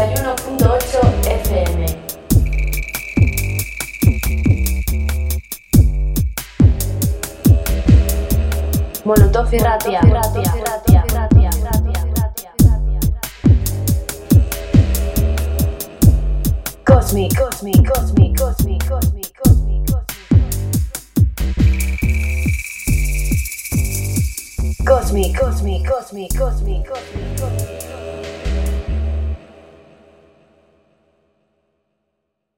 91.8 FM. Molotov y Ratia. Cosmic, cosmic, cosmic, cosmic, cosmic, cosmic, cosmic. Cosmic, cosmic, cosmic, cosmic, cosmic, cosmic.